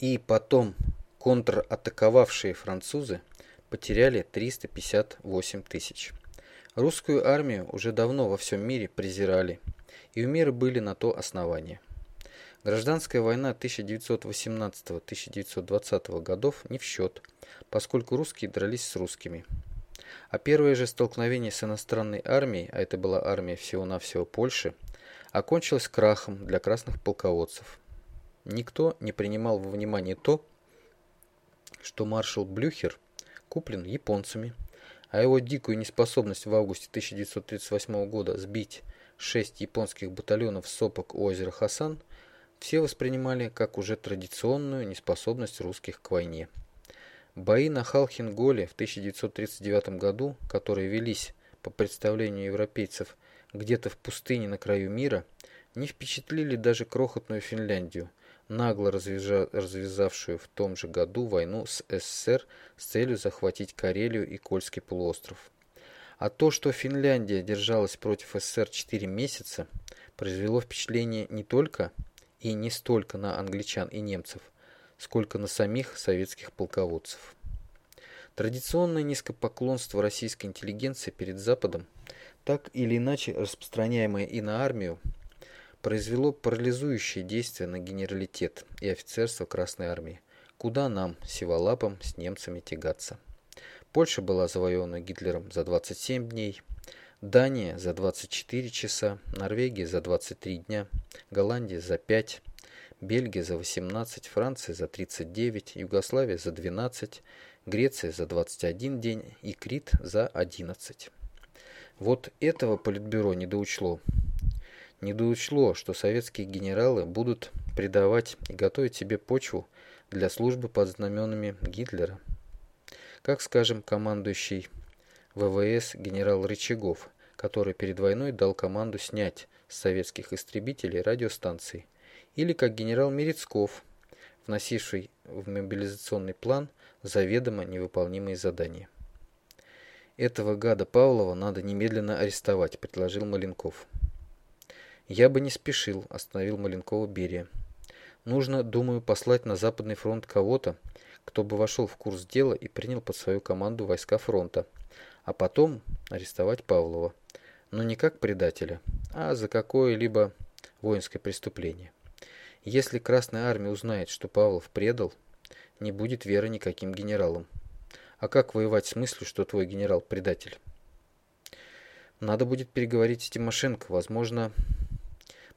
И потом контратаковавшие французы потеряли 358 тысяч. Русскую армию уже давно во всем мире презирали, и у мира были на то основания. Гражданская война 1918-1920 годов не в счет, поскольку русские дрались с русскими. А первое же столкновение с иностранной армией, а это была армия всего-навсего Польши, окончилось крахом для красных полководцев. Никто не принимал во внимание то, что маршал Блюхер куплен японцами, а его дикую неспособность в августе 1938 года сбить шесть японских батальонов сопок у озера Хасан все воспринимали как уже традиционную неспособность русских к войне. Бои на Халхин-Голе в 1939 году, которые велись, по представлению европейцев, где-то в пустыне на краю мира, не впечатлили даже крохотную Финляндию, нагло развязавшую в том же году войну с СССР с целью захватить Карелию и Кольский полуостров. А то, что Финляндия держалась против СССР 4 месяца, произвело впечатление не только и не столько на англичан и немцев, сколько на самих советских полководцев. Традиционное низкопоклонство российской интеллигенции перед Западом, так или иначе распространяемое и на армию, произвело парализующее действие на генералитет и офицерство Красной Армии. Куда нам, сиволапам, с немцами тягаться? Польша была завоевана Гитлером за 27 дней, Дания за 24 часа, Норвегия за 23 дня, Голландия за 5, Бельгия за 18, Франция за 39, Югославия за 12, Греция за 21 день и Крит за 11. Вот этого Политбюро не доучло не доучло, что советские генералы будут предавать и готовить себе почву для службы под знаменами Гитлера. Как, скажем, командующий ВВС генерал Рычагов, который перед войной дал команду снять с советских истребителей радиостанции, или как генерал Мерецков, вносивший в мобилизационный план заведомо невыполнимые задания. Этого гада Павлова надо немедленно арестовать, предложил Маленков. «Я бы не спешил», – остановил Маленкова Берия. «Нужно, думаю, послать на Западный фронт кого-то, кто бы вошел в курс дела и принял под свою команду войска фронта, а потом арестовать Павлова. Но не как предателя, а за какое-либо воинское преступление. Если Красная Армия узнает, что Павлов предал, не будет веры никаким генералам. А как воевать с мыслью, что твой генерал предатель? Надо будет переговорить с Тимошенко, возможно,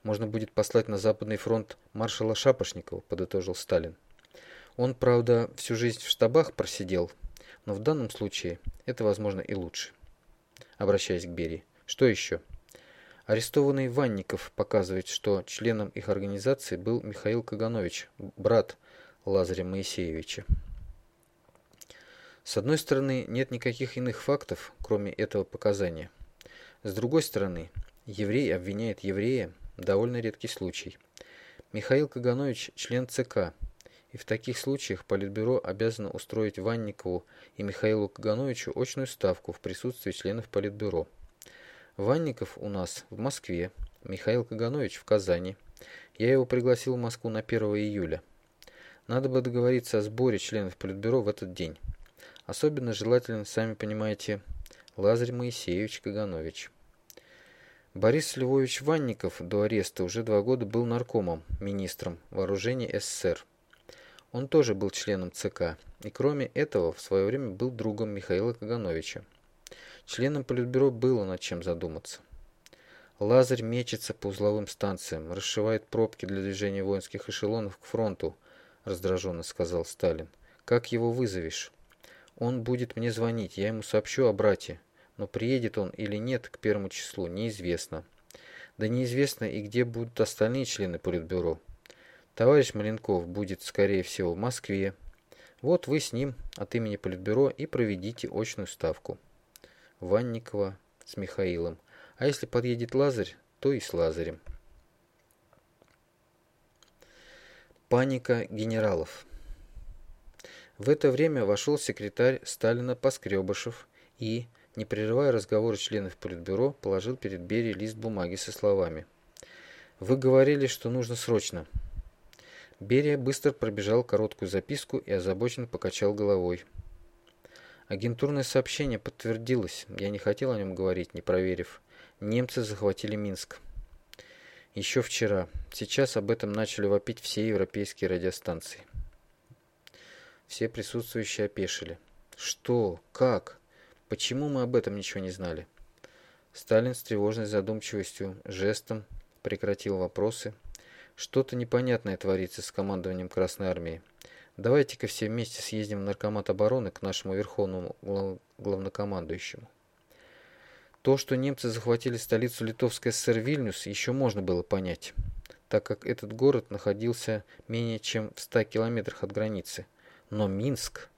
можно будет послать на Западный фронт маршала Шапошникова, подытожил Сталин. Он, правда, всю жизнь в штабах просидел, но в данном случае это, возможно, и лучше. Обращаясь к Берии. Что еще? Арестованный Ванников показывает, что членом их организации был Михаил Каганович, брат Лазаря Моисеевича. С одной стороны, нет никаких иных фактов, кроме этого показания. С другой стороны, еврей обвиняет еврея довольно редкий случай. Михаил Каганович – член ЦК, и в таких случаях Политбюро обязано устроить Ванникову и Михаилу Кагановичу очную ставку в присутствии членов Политбюро. Ванников у нас в Москве, Михаил Каганович в Казани. Я его пригласил в Москву на 1 июля. Надо бы договориться о сборе членов Политбюро в этот день. Особенно желателен, сами понимаете, Лазарь Моисеевич Каганович. Борис Львович Ванников до ареста уже два года был наркомом, министром вооружений СССР. Он тоже был членом ЦК и кроме этого в свое время был другом Михаила Кагановича. Членам Политбюро было над чем задуматься. Лазарь мечется по узловым станциям, расшивает пробки для движения воинских эшелонов к фронту, раздраженно сказал Сталин. Как его вызовешь? Он будет мне звонить, я ему сообщу о брате но приедет он или нет к первому числу, неизвестно. Да неизвестно и где будут остальные члены Политбюро. Товарищ Маленков будет, скорее всего, в Москве. Вот вы с ним от имени Политбюро и проведите очную ставку. Ванникова с Михаилом. А если подъедет Лазарь, то и с Лазарем. Паника генералов. В это время вошел секретарь Сталина Поскребышев и, не прерывая разговора членов Политбюро, положил перед Берией лист бумаги со словами. «Вы говорили, что нужно срочно». Берия быстро пробежал короткую записку и озабоченно покачал головой. Агентурное сообщение подтвердилось. Я не хотел о нем говорить, не проверив. Немцы захватили Минск. Еще вчера. Сейчас об этом начали вопить все европейские радиостанции. Все присутствующие опешили. Что? Как? Почему мы об этом ничего не знали? Сталин с тревожной задумчивостью, жестом прекратил вопросы. Что-то непонятное творится с командованием Красной Армии. Давайте-ка все вместе съездим в Наркомат обороны к нашему верховному главнокомандующему. То, что немцы захватили столицу Литовской ССР Вильнюс, еще можно было понять, так как этот город находился менее чем в 100 километрах от границы. Но Минск...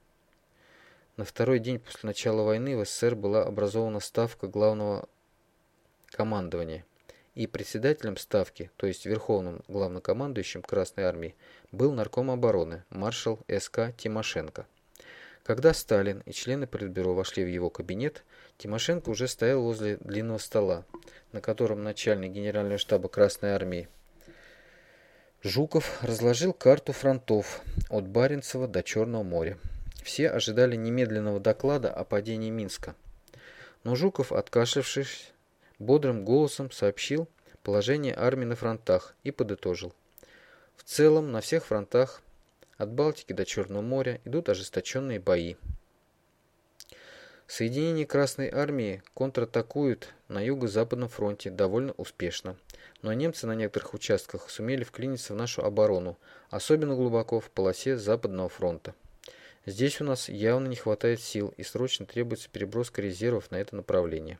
На второй день после начала войны в СССР была образована ставка главного командования – и председателем Ставки, то есть верховным главнокомандующим Красной Армии, был нарком обороны маршал СК Тимошенко. Когда Сталин и члены Политбюро вошли в его кабинет, Тимошенко уже стоял возле длинного стола, на котором начальник генерального штаба Красной Армии Жуков разложил карту фронтов от Баренцева до Черного моря. Все ожидали немедленного доклада о падении Минска. Но Жуков, откашлявшись, бодрым голосом сообщил положение армии на фронтах и подытожил. В целом, на всех фронтах, от Балтики до Черного моря, идут ожесточенные бои. Соединения Красной Армии контратакуют на юго-западном фронте довольно успешно, но немцы на некоторых участках сумели вклиниться в нашу оборону, особенно глубоко в полосе Западного фронта. Здесь у нас явно не хватает сил и срочно требуется переброска резервов на это направление.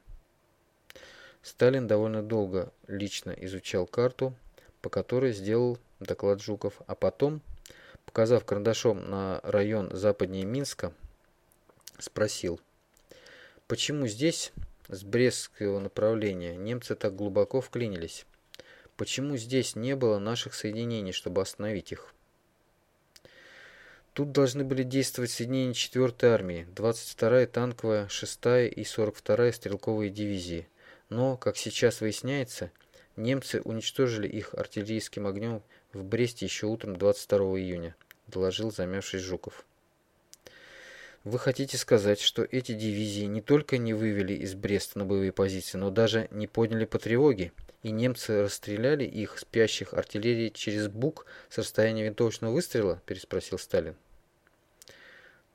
Сталин довольно долго лично изучал карту, по которой сделал доклад Жуков, а потом, показав карандашом на район западнее Минска, спросил, почему здесь, с Брестского направления, немцы так глубоко вклинились? Почему здесь не было наших соединений, чтобы остановить их? Тут должны были действовать соединения 4-й армии, 22-я танковая, 6-я и 42-я стрелковые дивизии – но, как сейчас выясняется, немцы уничтожили их артиллерийским огнем в Бресте еще утром 22 июня, доложил замявший Жуков. Вы хотите сказать, что эти дивизии не только не вывели из Бреста на боевые позиции, но даже не подняли по тревоге, и немцы расстреляли их спящих артиллерии через Бук с расстояния винтовочного выстрела? переспросил Сталин.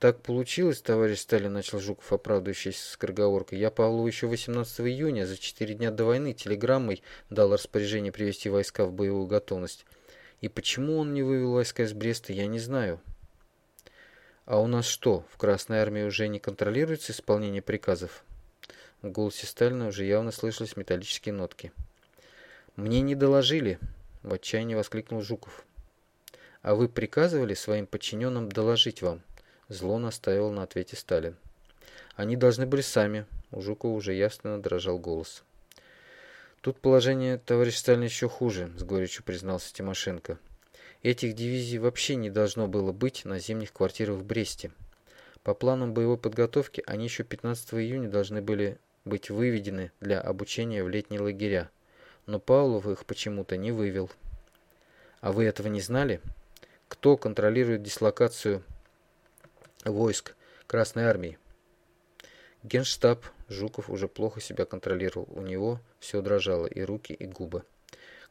Так получилось, товарищ Сталин, начал Жуков, оправдывающийся скороговоркой. Я Павлову еще 18 июня, за четыре дня до войны, телеграммой дал распоряжение привести войска в боевую готовность. И почему он не вывел войска из Бреста, я не знаю. А у нас что, в Красной Армии уже не контролируется исполнение приказов? В голосе Сталина уже явно слышались металлические нотки. «Мне не доложили!» — в отчаянии воскликнул Жуков. «А вы приказывали своим подчиненным доложить вам?» Зло настаивал на ответе Сталин. Они должны были сами. У Жукова уже ясно дрожал голос. Тут положение, товарищ Сталин, еще хуже, с горечью признался Тимошенко. Этих дивизий вообще не должно было быть на зимних квартирах в Бресте. По планам боевой подготовки они еще 15 июня должны были быть выведены для обучения в летние лагеря, но Павлов их почему-то не вывел. А вы этого не знали? Кто контролирует дислокацию войск Красной Армии. Генштаб Жуков уже плохо себя контролировал. У него все дрожало, и руки, и губы.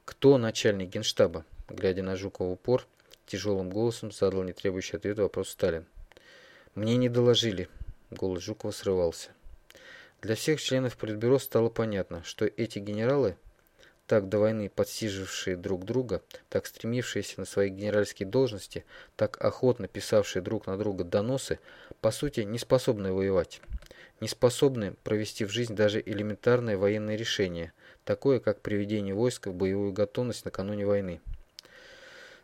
«Кто начальник Генштаба?» Глядя на Жукова упор, тяжелым голосом задал не требующий ответа вопрос Сталин. «Мне не доложили». Голос Жукова срывался. Для всех членов Политбюро стало понятно, что эти генералы так до войны подсижившие друг друга, так стремившиеся на свои генеральские должности, так охотно писавшие друг на друга доносы, по сути не способны воевать, не способны провести в жизнь даже элементарное военное решение, такое как приведение войск в боевую готовность накануне войны.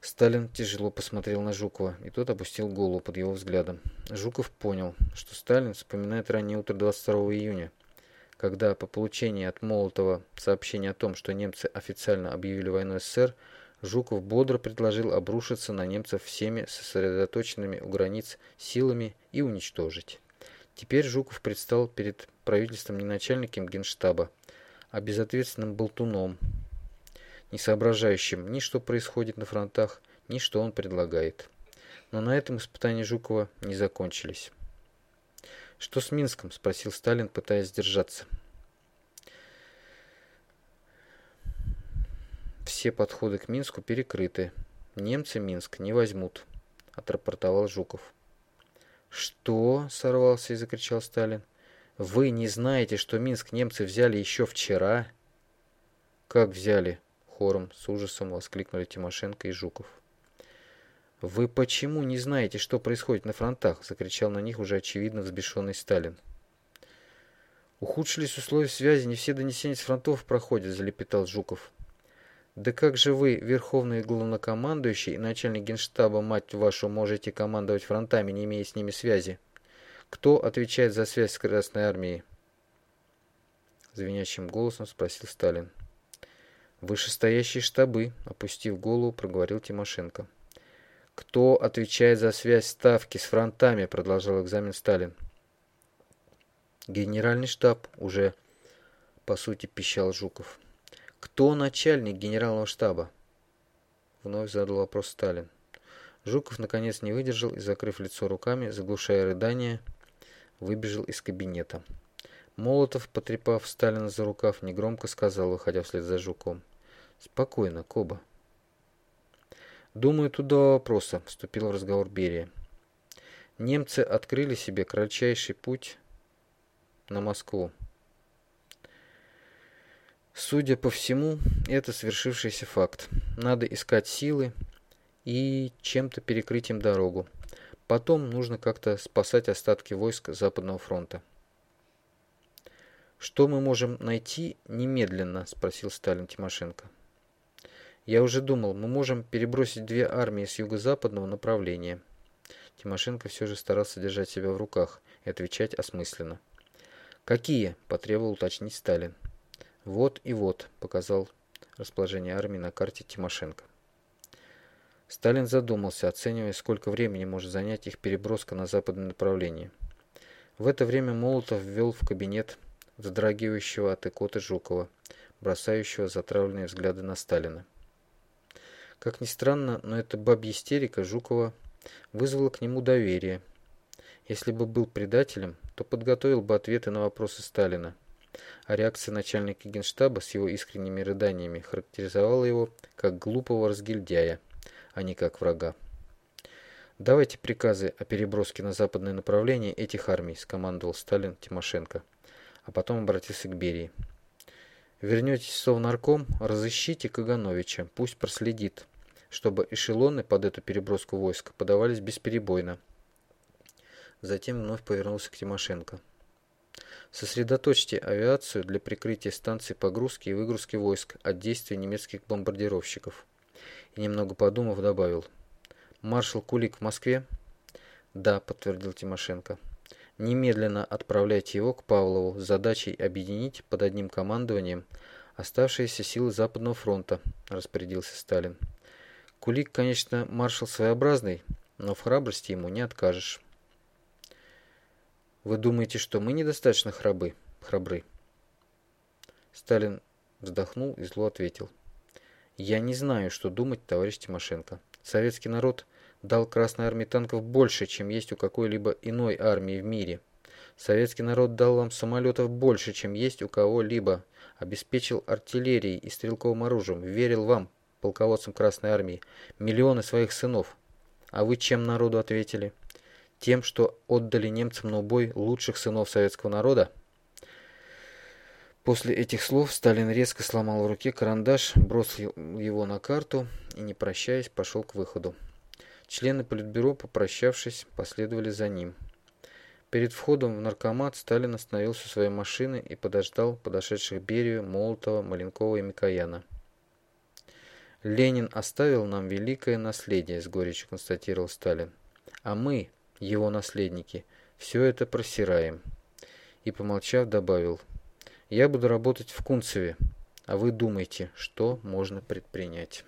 Сталин тяжело посмотрел на Жукова, и тот опустил голову под его взглядом. Жуков понял, что Сталин вспоминает раннее утро 22 июня, когда по получении от Молотова сообщения о том, что немцы официально объявили войну СССР, Жуков бодро предложил обрушиться на немцев всеми сосредоточенными у границ силами и уничтожить. Теперь Жуков предстал перед правительством не начальником генштаба, а безответственным болтуном, не соображающим ни что происходит на фронтах, ни что он предлагает. Но на этом испытания Жукова не закончились. «Что с Минском?» – спросил Сталин, пытаясь сдержаться. Все подходы к Минску перекрыты. Немцы Минск не возьмут, отрапортовал Жуков. Что? сорвался и закричал Сталин. Вы не знаете, что Минск немцы взяли еще вчера? Как взяли? Хором с ужасом воскликнули Тимошенко и Жуков. «Вы почему не знаете, что происходит на фронтах?» – закричал на них уже очевидно взбешенный Сталин. «Ухудшились условия связи, не все донесения с фронтов проходят», – залепетал Жуков. Да как же вы, верховный главнокомандующий и начальник генштаба, мать вашу, можете командовать фронтами, не имея с ними связи? Кто отвечает за связь с Красной Армией? Звенящим голосом спросил Сталин. Вышестоящие штабы, опустив голову, проговорил Тимошенко. Кто отвечает за связь ставки с фронтами, продолжал экзамен Сталин. Генеральный штаб уже, по сути, пищал Жуков. «Кто начальник генерального штаба?» Вновь задал вопрос Сталин. Жуков наконец не выдержал и, закрыв лицо руками, заглушая рыдания, выбежал из кабинета. Молотов, потрепав Сталина за рукав, негромко сказал, выходя вслед за Жуком. «Спокойно, Коба». «Думаю, тут два вопроса», — вступил в разговор Берия. «Немцы открыли себе кратчайший путь на Москву. Судя по всему, это свершившийся факт. Надо искать силы и чем-то перекрыть им дорогу. Потом нужно как-то спасать остатки войск Западного фронта. «Что мы можем найти немедленно?» – спросил Сталин Тимошенко. «Я уже думал, мы можем перебросить две армии с юго-западного направления». Тимошенко все же старался держать себя в руках и отвечать осмысленно. «Какие?» – потребовал уточнить Сталин. «Вот и вот», — показал расположение армии на карте Тимошенко. Сталин задумался, оценивая, сколько времени может занять их переброска на западное направление. В это время Молотов ввел в кабинет вздрагивающего от икоты Жукова, бросающего затравленные взгляды на Сталина. Как ни странно, но эта бабья истерика Жукова вызвала к нему доверие. Если бы был предателем, то подготовил бы ответы на вопросы Сталина а реакция начальника генштаба с его искренними рыданиями характеризовала его как глупого разгильдяя, а не как врага. «Давайте приказы о переброске на западное направление этих армий», – скомандовал Сталин Тимошенко, а потом обратился к Берии. «Вернетесь в Совнарком, разыщите Кагановича, пусть проследит, чтобы эшелоны под эту переброску войск подавались бесперебойно». Затем вновь повернулся к Тимошенко. Сосредоточьте авиацию для прикрытия станций погрузки и выгрузки войск от действий немецких бомбардировщиков. И немного подумав, добавил. Маршал Кулик в Москве? Да, подтвердил Тимошенко. Немедленно отправляйте его к Павлову с задачей объединить под одним командованием оставшиеся силы Западного фронта, распорядился Сталин. Кулик, конечно, маршал своеобразный, но в храбрости ему не откажешь. Вы думаете, что мы недостаточно храбы? храбры? Сталин вздохнул и зло ответил. Я не знаю, что думать, товарищ Тимошенко. Советский народ дал Красной армии танков больше, чем есть у какой-либо иной армии в мире. Советский народ дал вам самолетов больше, чем есть у кого-либо. Обеспечил артиллерией и стрелковым оружием. Верил вам, полководцам Красной армии, миллионы своих сынов. А вы чем народу ответили? тем, что отдали немцам на убой лучших сынов советского народа? После этих слов Сталин резко сломал в руке карандаш, бросил его на карту и, не прощаясь, пошел к выходу. Члены Политбюро, попрощавшись, последовали за ним. Перед входом в наркомат Сталин остановился у своей машины и подождал подошедших Берию, Молотова, Маленкова и Микояна. «Ленин оставил нам великое наследие», — с горечью констатировал Сталин. «А мы, его наследники, все это просираем. И, помолчав, добавил, я буду работать в Кунцеве, а вы думайте, что можно предпринять.